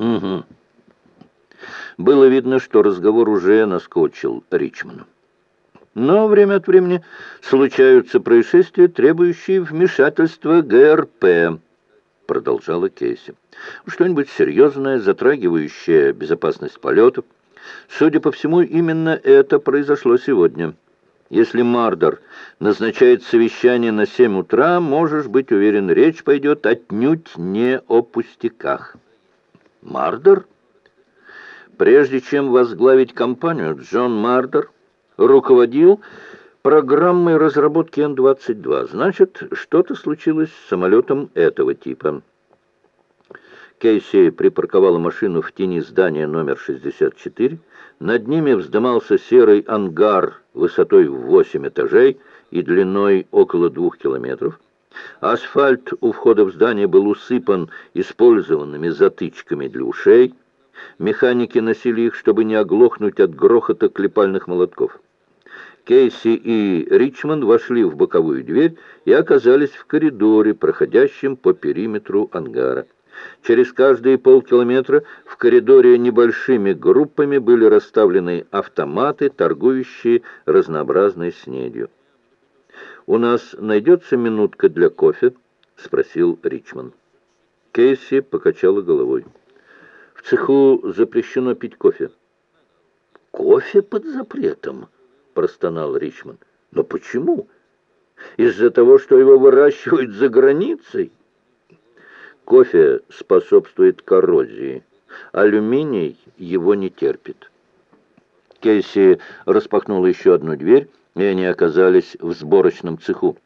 Угу. Было видно, что разговор уже наскочил Ричману. Но время от времени случаются происшествия, требующие вмешательства ГРП, продолжала Кейси. Что-нибудь серьезное, затрагивающее безопасность полетов. Судя по всему, именно это произошло сегодня. Если Мардер назначает совещание на 7 утра, можешь быть уверен, речь пойдет отнюдь не о пустяках. Мардер? Прежде чем возглавить компанию, Джон Мардер руководил программой разработки Н-22. Значит, что-то случилось с самолетом этого типа. Кейси припарковала машину в тени здания номер 64. Над ними вздымался серый ангар высотой в 8 этажей и длиной около двух километров. Асфальт у входа в здание был усыпан использованными затычками для ушей. Механики носили их, чтобы не оглохнуть от грохота клепальных молотков. Кейси и Ричмонд вошли в боковую дверь и оказались в коридоре, проходящем по периметру ангара. Через каждые полкилометра в коридоре небольшими группами были расставлены автоматы, торгующие разнообразной снедью. «У нас найдется минутка для кофе?» — спросил Ричмонд. Кейси покачала головой. «В цеху запрещено пить кофе». «Кофе под запретом?» — простонал Ричмонд. «Но почему? Из-за того, что его выращивают за границей?» «Кофе способствует коррозии. Алюминий его не терпит». Кейси распахнула еще одну дверь, и они оказались в сборочном цеху.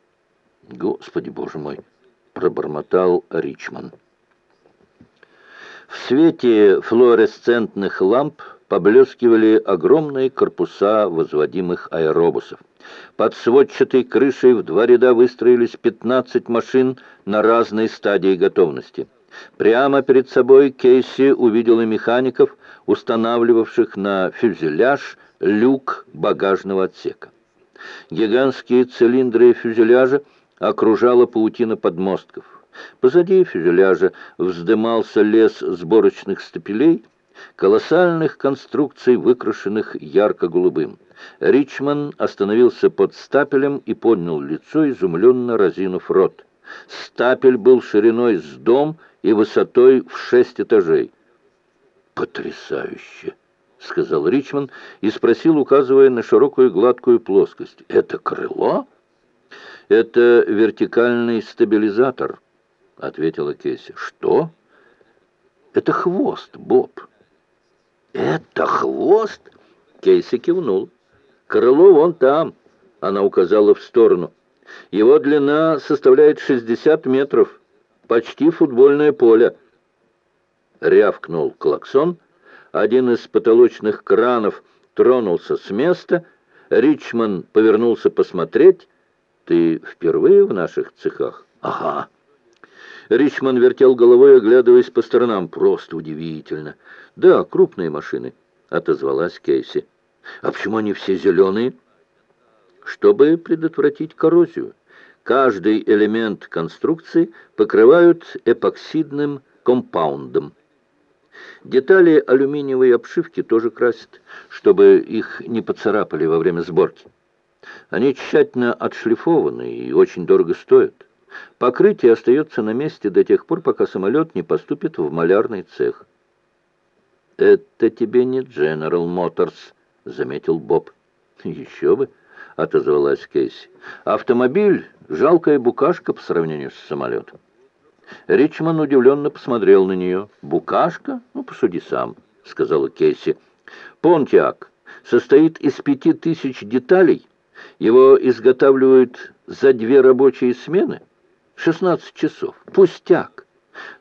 «Господи, боже мой!» — пробормотал Ричман. В свете флуоресцентных ламп поблескивали огромные корпуса возводимых аэробусов. Под сводчатой крышей в два ряда выстроились 15 машин на разной стадии готовности. Прямо перед собой Кейси увидела механиков, устанавливавших на фюзеляж люк багажного отсека. Гигантские цилиндры фюзеляжа окружала паутина подмостков. Позади фюзеляжа вздымался лес сборочных стапелей, колоссальных конструкций, выкрашенных ярко-голубым. Ричман остановился под стапелем и поднял лицо, изумленно разинув рот. Стапель был шириной с дом и высотой в шесть этажей. «Потрясающе!» — сказал Ричман и спросил, указывая на широкую гладкую плоскость. «Это крыло?» «Это вертикальный стабилизатор», — ответила Кейси. «Что?» «Это хвост, Боб». «Это хвост?» — Кейси кивнул. «Крыло вон там», — она указала в сторону. «Его длина составляет 60 метров, почти футбольное поле». Рявкнул клаксон — один из потолочных кранов тронулся с места. Ричман повернулся посмотреть. «Ты впервые в наших цехах?» «Ага». Ричман вертел головой, оглядываясь по сторонам. «Просто удивительно». «Да, крупные машины», — отозвалась Кейси. «А почему они все зеленые?» «Чтобы предотвратить коррозию. Каждый элемент конструкции покрывают эпоксидным компаундом». Детали алюминиевой обшивки тоже красят, чтобы их не поцарапали во время сборки. Они тщательно отшлифованы и очень дорого стоят. Покрытие остается на месте до тех пор, пока самолет не поступит в малярный цех. «Это тебе не General Motors», — заметил Боб. «Еще бы», — отозвалась Кейси. «Автомобиль — жалкая букашка по сравнению с самолетом». Ричман удивленно посмотрел на нее. «Букашка? Ну, посуди сам», — сказала Кейси. «Понтиак состоит из пяти тысяч деталей. Его изготавливают за две рабочие смены. 16 часов. Пустяк.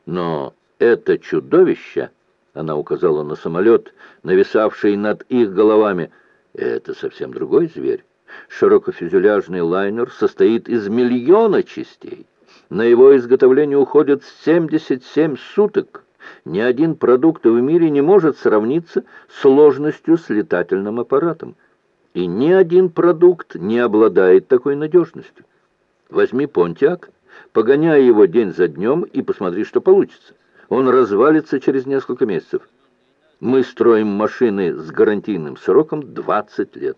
Но это чудовище...» Она указала на самолет, нависавший над их головами. «Это совсем другой зверь. Широкофюзеляжный лайнер состоит из миллиона частей». На его изготовление уходят 77 суток. Ни один продукт в мире не может сравниться с сложностью с летательным аппаратом. И ни один продукт не обладает такой Возьми понтиак, погоняй его день за днем и посмотри, что получится. Он развалится через несколько месяцев. Мы строим машины с гарантийным сроком 20 лет,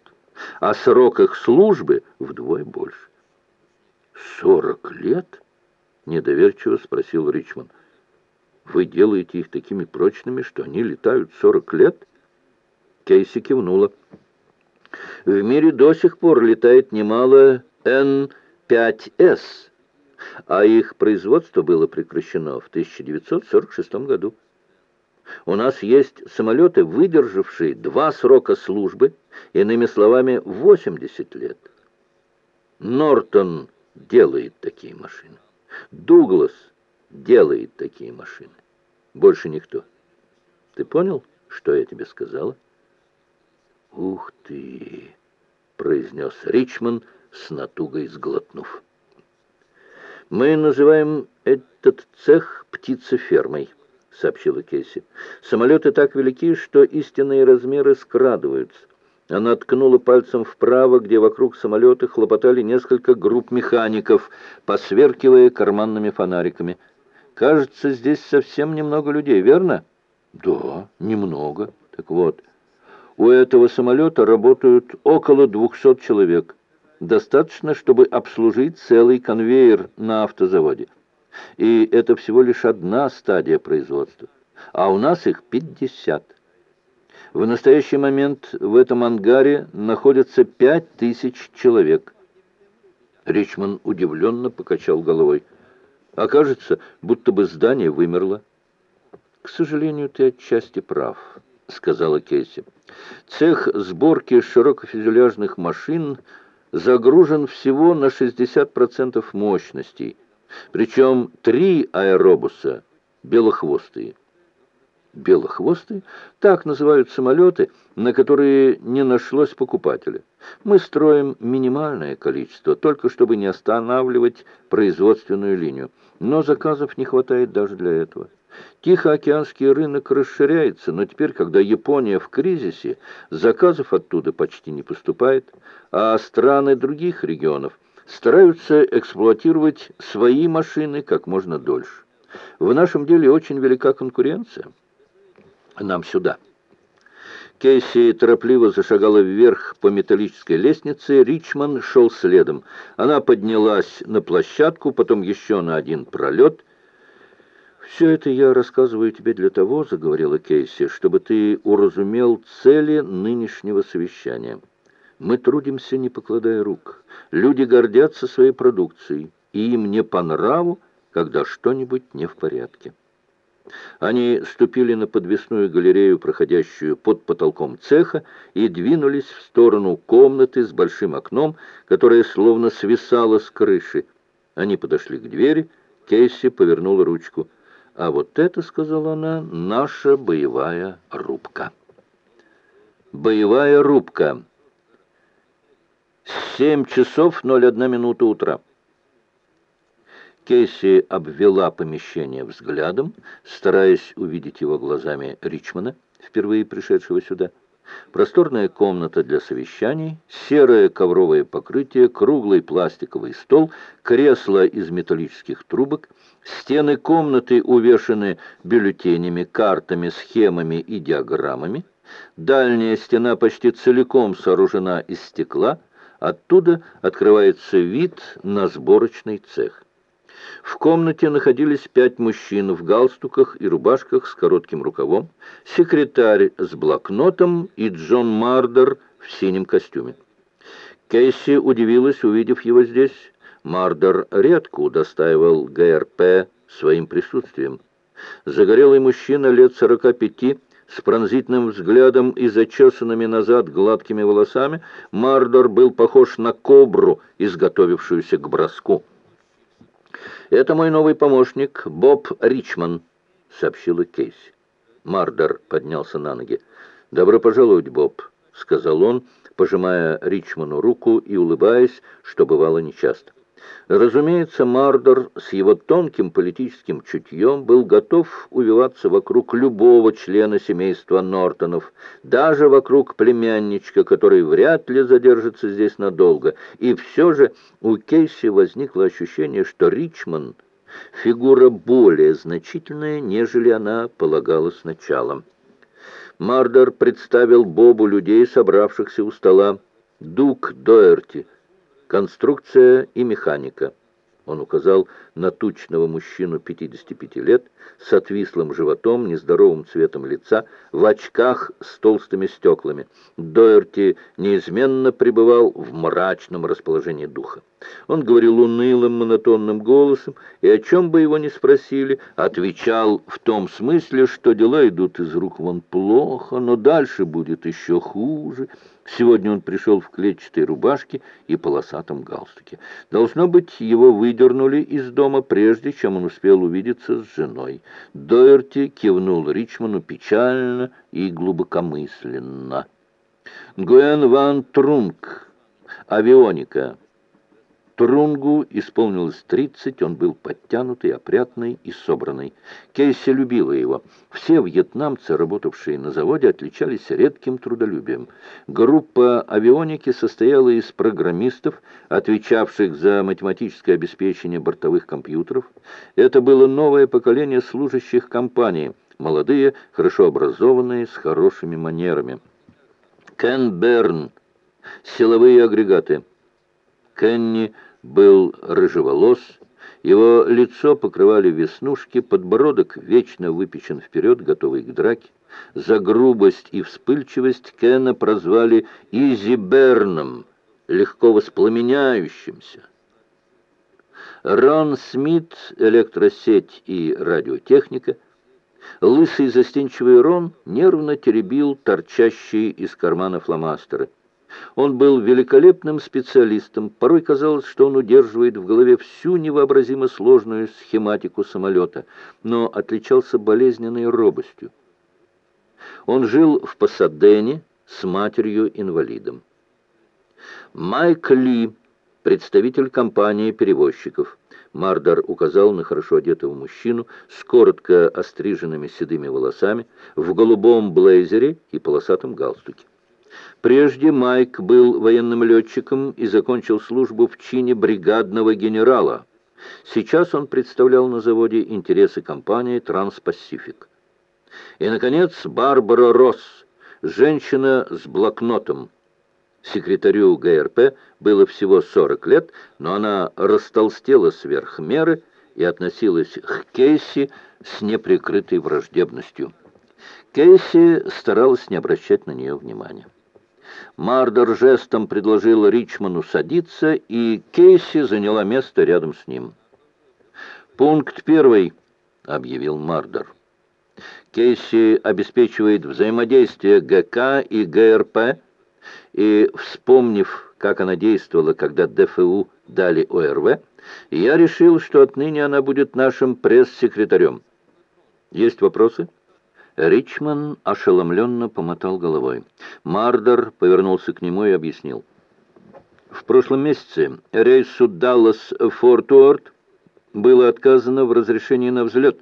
а срок их службы вдвое больше. «Сорок лет?» — недоверчиво спросил Ричмонд. «Вы делаете их такими прочными, что они летают сорок лет?» Кейси кивнула. «В мире до сих пор летает немало Н-5С, а их производство было прекращено в 1946 году. У нас есть самолеты, выдержавшие два срока службы, иными словами, 80 лет. Нортон делает такие машины. Дуглас делает такие машины. Больше никто. Ты понял, что я тебе сказала? «Ух ты!» — произнес Ричман, с натугой сглотнув. «Мы называем этот цех птицефермой», — сообщила Кейси. «Самолеты так велики, что истинные размеры скрадываются». Она ткнула пальцем вправо, где вокруг самолета хлопотали несколько групп механиков, посверкивая карманными фонариками. «Кажется, здесь совсем немного людей, верно?» «Да, немного. Так вот, у этого самолета работают около 200 человек. Достаточно, чтобы обслужить целый конвейер на автозаводе. И это всего лишь одна стадия производства. А у нас их 50. В настоящий момент в этом ангаре находится пять тысяч человек. Ричман удивленно покачал головой. Окажется, будто бы здание вымерло. «К сожалению, ты отчасти прав», — сказала Кейси. «Цех сборки широкофюзеляжных машин загружен всего на 60% мощностей, причем три аэробуса белохвостые». Белохвостые? Так называют самолеты, на которые не нашлось покупателя. Мы строим минимальное количество, только чтобы не останавливать производственную линию. Но заказов не хватает даже для этого. Тихоокеанский рынок расширяется, но теперь, когда Япония в кризисе, заказов оттуда почти не поступает, а страны других регионов стараются эксплуатировать свои машины как можно дольше. В нашем деле очень велика конкуренция нам сюда». Кейси торопливо зашагала вверх по металлической лестнице, Ричман шел следом. Она поднялась на площадку, потом еще на один пролет. «Все это я рассказываю тебе для того, — заговорила Кейси, — чтобы ты уразумел цели нынешнего совещания. Мы трудимся, не покладая рук. Люди гордятся своей продукцией, и им не по нраву, когда что-нибудь не в порядке». Они ступили на подвесную галерею, проходящую под потолком цеха, и двинулись в сторону комнаты с большим окном, которая словно свисала с крыши. Они подошли к двери, Кейси повернула ручку. «А вот это, — сказала она, — наша боевая рубка». «Боевая рубка». Семь часов ноль одна минута утра. Кейси обвела помещение взглядом, стараясь увидеть его глазами Ричмана, впервые пришедшего сюда. Просторная комната для совещаний, серое ковровое покрытие, круглый пластиковый стол, кресло из металлических трубок. Стены комнаты увешаны бюллетенями, картами, схемами и диаграммами. Дальняя стена почти целиком сооружена из стекла. Оттуда открывается вид на сборочный цех. В комнате находились пять мужчин в галстуках и рубашках с коротким рукавом, секретарь с блокнотом и Джон Мардер в синем костюме. Кейси удивилась, увидев его здесь. Мардер редко удостаивал ГРП своим присутствием. Загорелый мужчина лет сорока пяти, с пронзительным взглядом и зачесанными назад гладкими волосами, Мардер был похож на кобру, изготовившуюся к броску. «Это мой новый помощник, Боб Ричман», — сообщила Кейси. Мардер поднялся на ноги. «Добро пожаловать, Боб», — сказал он, пожимая Ричману руку и улыбаясь, что бывало нечасто. Разумеется, Мардер с его тонким политическим чутьем был готов увиваться вокруг любого члена семейства Нортонов, даже вокруг племянничка, который вряд ли задержится здесь надолго. И все же у Кейси возникло ощущение, что Ричман Фигура более значительная, нежели она полагала сначала. Мардер представил Бобу людей, собравшихся у стола. Дук Доерти, конструкция и механика. Он указал на тучного мужчину 55 лет, с отвислым животом, нездоровым цветом лица, в очках с толстыми стеклами. Доерти неизменно пребывал в мрачном расположении духа. Он говорил унылым, монотонным голосом, и о чем бы его ни спросили, отвечал в том смысле, что дела идут из рук вон плохо, но дальше будет еще хуже. Сегодня он пришел в клетчатой рубашке и полосатом галстуке. Должно быть, его выдернули из дома, прежде чем он успел увидеться с женой. Доерти кивнул Ричману печально и глубокомысленно. Гуэн ван Трунг, авионика. Трунгу исполнилось тридцать, он был подтянутый, опрятный и собранный. Кейси любила его. Все вьетнамцы, работавшие на заводе, отличались редким трудолюбием. Группа авионики состояла из программистов, отвечавших за математическое обеспечение бортовых компьютеров. Это было новое поколение служащих компании, молодые, хорошо образованные, с хорошими манерами. Кен Берн, силовые агрегаты. Кенни был рыжеволос, его лицо покрывали веснушки, подбородок вечно выпечен вперед, готовый к драке. За грубость и вспыльчивость Кена прозвали Изи Берном, легко воспламеняющимся. Рон Смит, электросеть и радиотехника. Лысый застенчивый Рон нервно теребил торчащие из кармана фломастеры. Он был великолепным специалистом. Порой казалось, что он удерживает в голове всю невообразимо сложную схематику самолета, но отличался болезненной робостью. Он жил в Пасадене с матерью-инвалидом. Майк Ли, представитель компании перевозчиков. Мардар указал на хорошо одетого мужчину с коротко остриженными седыми волосами, в голубом блейзере и полосатом галстуке. Прежде Майк был военным летчиком и закончил службу в чине бригадного генерала. Сейчас он представлял на заводе интересы компании «Транспасифик». И, наконец, Барбара Росс, женщина с блокнотом. Секретарю ГРП было всего 40 лет, но она растолстела сверх меры и относилась к Кейси с неприкрытой враждебностью. Кейси старалась не обращать на нее внимания. Мардер жестом предложил Ричману садиться, и Кейси заняла место рядом с ним. «Пункт первый», — объявил Мардер. Кейси обеспечивает взаимодействие ГК и ГРП, и, вспомнив, как она действовала, когда ДФУ дали ОРВ, я решил, что отныне она будет нашим пресс-секретарем. Есть вопросы?» Ричман ошеломленно помотал головой. Мардер повернулся к нему и объяснил. В прошлом месяце рейсу Даллас-Форт Уорд было отказано в разрешении на взлет.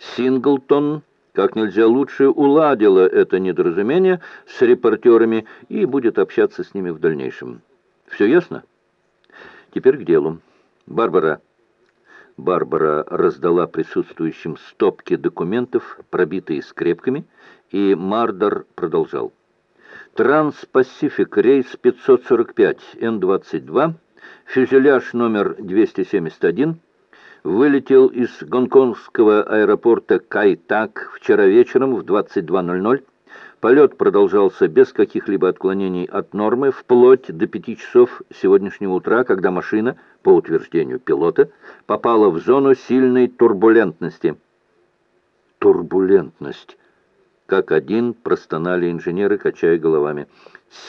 Синглтон как нельзя лучше уладила это недоразумение с репортерами и будет общаться с ними в дальнейшем. Все ясно? Теперь к делу. Барбара, Барбара раздала присутствующим стопки документов, пробитые скрепками, и Мардер продолжал. Транспасифик рейс 545 Н-22, фюзеляж номер 271, вылетел из гонконгского аэропорта Кайтак вчера вечером в 22.00, Полет продолжался без каких-либо отклонений от нормы вплоть до пяти часов сегодняшнего утра, когда машина, по утверждению пилота, попала в зону сильной турбулентности. Турбулентность. Как один простонали инженеры, качая головами.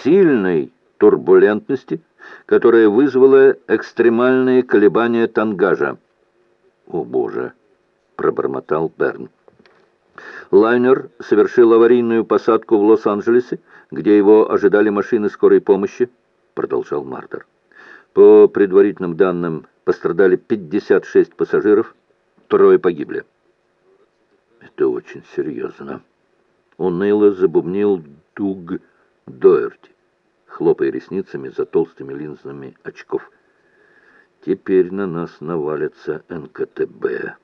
Сильной турбулентности, которая вызвала экстремальные колебания тангажа. «О, Боже!» — пробормотал Берн. Лайнер совершил аварийную посадку в Лос-Анджелесе, где его ожидали машины скорой помощи, продолжал Мардер. По предварительным данным, пострадали 56 пассажиров, трое погибли. Это очень серьезно. Уныло забубнил Дуг Доерти, хлопая ресницами за толстыми линзами очков. Теперь на нас навалится НКТБ.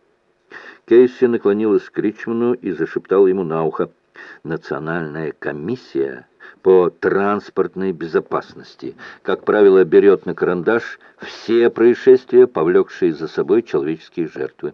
Кейси наклонилась к Ричману и зашептала ему на ухо. Национальная комиссия по транспортной безопасности, как правило, берет на карандаш все происшествия, повлекшие за собой человеческие жертвы.